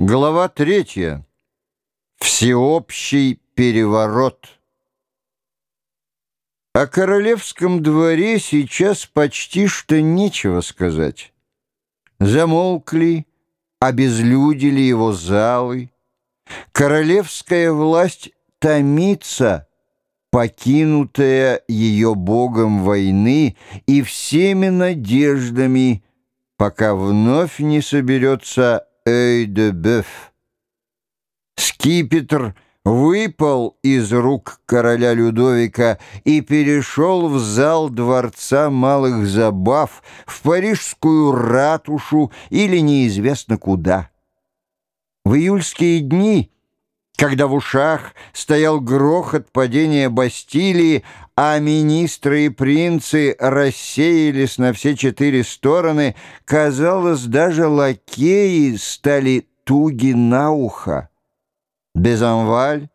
Глава третья. Всеобщий переворот. О королевском дворе сейчас почти что нечего сказать. Замолкли, обезлюдили его залы. Королевская власть томится, покинутая ее богом войны и всеми надеждами, пока вновь не соберется Эй-де-Бёв. Скипетр выпал из рук короля Людовика и перешел в зал Дворца Малых Забав, в Парижскую ратушу или неизвестно куда. В июльские дни когда в ушах стоял грохот падения Бастилии, а министры и принцы рассеялись на все четыре стороны, казалось, даже лакеи стали туги на ухо. Безанваль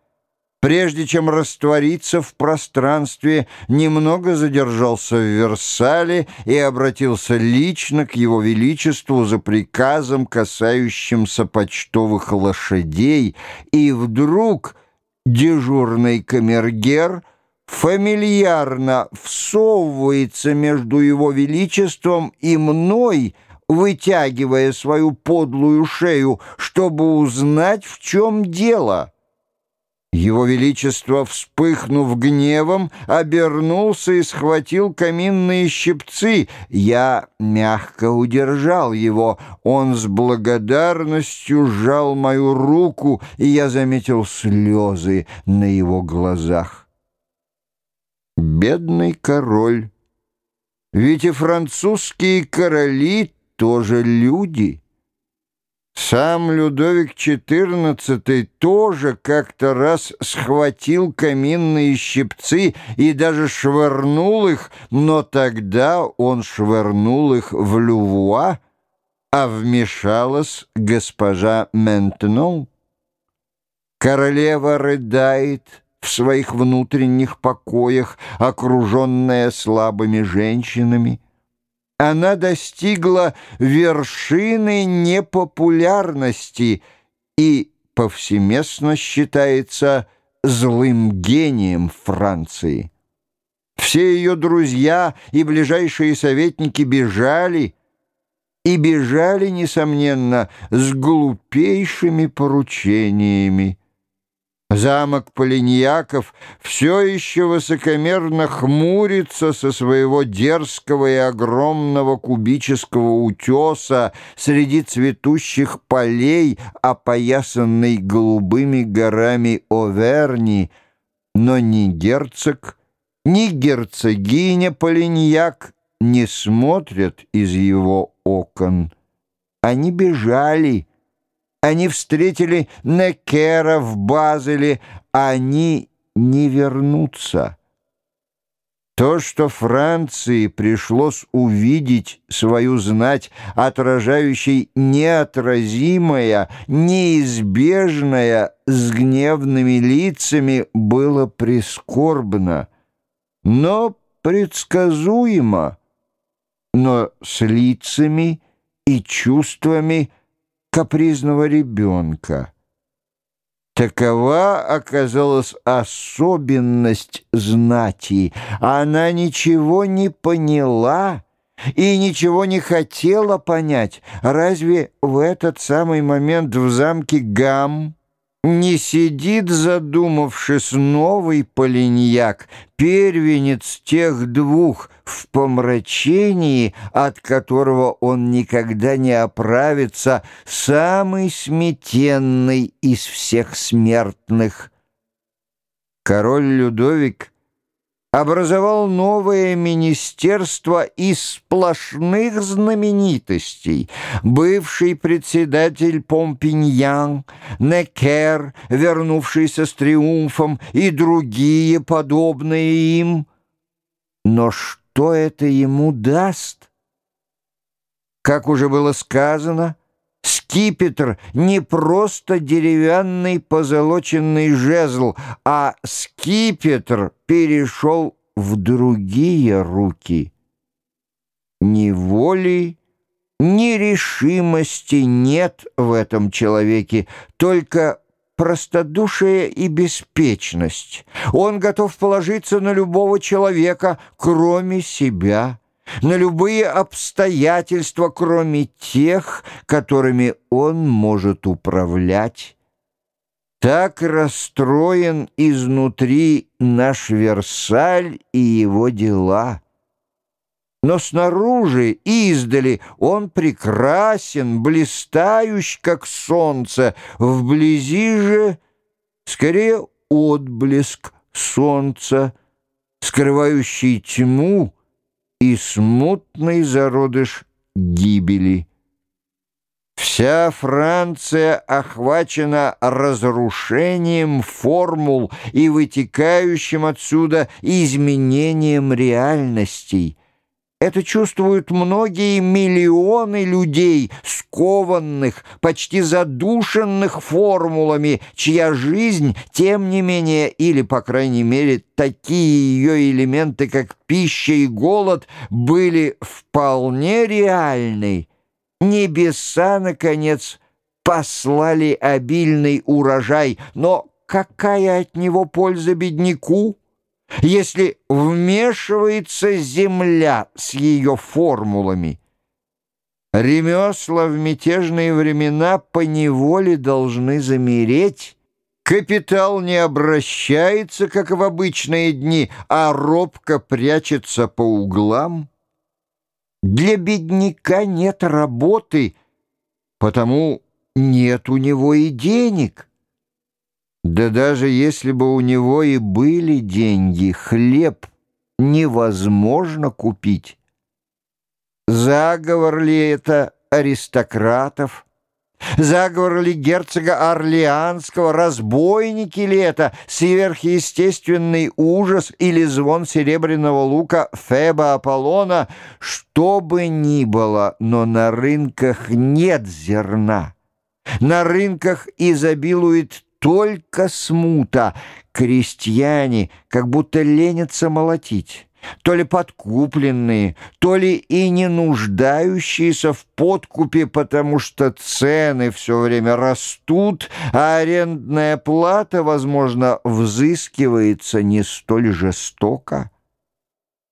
прежде чем раствориться в пространстве, немного задержался в Версале и обратился лично к его величеству за приказом, касающимся почтовых лошадей, и вдруг дежурный камергер фамильярно всовывается между его величеством и мной, вытягивая свою подлую шею, чтобы узнать, в чем дело». Его Величество, вспыхнув гневом, обернулся и схватил каминные щипцы. Я мягко удержал его. Он с благодарностью сжал мою руку, и я заметил слезы на его глазах. Бедный король! Ведь и французские короли тоже люди — сам Людовик XIV тоже как-то раз схватил каминные щипцы и даже швырнул их, но тогда он швырнул их в Лювуа, а вмешалась госпожа Ментенол. Королева рыдает в своих внутренних покоях, окруженная слабыми женщинами она достигла вершины непопулярности и повсеместно считается злым гением Франции. Все ее друзья и ближайшие советники бежали, и бежали, несомненно, с глупейшими поручениями. Замок Полиньяков все еще высокомерно хмурится со своего дерзкого и огромного кубического утеса среди цветущих полей, опоясанной голубыми горами Оверни, но ни герцог, ни герцогиня Полиньяк не смотрят из его окон. Они бежали, они встретили Некера в Базеле, они не вернутся. То, что Франции пришлось увидеть свою знать, отражающей неотразимое, неизбежное с гневными лицами, было прискорбно, но предсказуемо, но с лицами и чувствами – капризного ребенка. Такова оказалась особенность знати. Она ничего не поняла и ничего не хотела понять. Разве в этот самый момент в замке Гам не сидит, задумавшись, новый полиньяк, первенец тех двух в помрачении, от которого он никогда не оправится, самый сметенный из всех смертных. Король Людовик образовал новое министерство из сплошных знаменитостей. Бывший председатель Помпиньян, Некер, вернувшийся с триумфом, и другие, подобные им. Но что это ему даст? Как уже было сказано, Скипетр не просто деревянный позолоченный жезл, а скипетр перешел в другие руки. Неволей ни решимости нет в этом человеке, только простодушие и беспечность. Он готов положиться на любого человека, кроме себя, на любые обстоятельства, кроме тех, которыми он может управлять. Так расстроен изнутри наш Версаль и его дела. Но снаружи, издали, он прекрасен, блистающ, как солнце. Вблизи же, скорее, отблеск солнца, скрывающий тьму и смутный зародыш гибели. Вся Франция охвачена разрушением формул и вытекающим отсюда изменением реальностей – это чувствуют многие миллионы людей, скованных, почти задушенных формулами, чья жизнь, тем не менее, или, по крайней мере, такие ее элементы, как пища и голод, были вполне реальны. Небеса, наконец, послали обильный урожай, но какая от него польза бедняку? Если вмешивается земля с ее формулами. Ремесла в мятежные времена поневоле должны замереть. Капитал не обращается, как в обычные дни, а робко прячется по углам. Для бедняка нет работы, потому нет у него и денег. Да даже если бы у него и были деньги, хлеб невозможно купить. Заговор ли это аристократов? Заговор ли герцога Орлеанского? Разбойники ли это? Сверхъестественный ужас или звон серебряного лука Феба Аполлона? Что бы ни было, но на рынках нет зерна. На рынках изобилует только смута. Крестьяне как будто ленятся молотить. То ли подкупленные, то ли и не нуждающиеся в подкупе, потому что цены все время растут, а арендная плата, возможно, взыскивается не столь жестоко.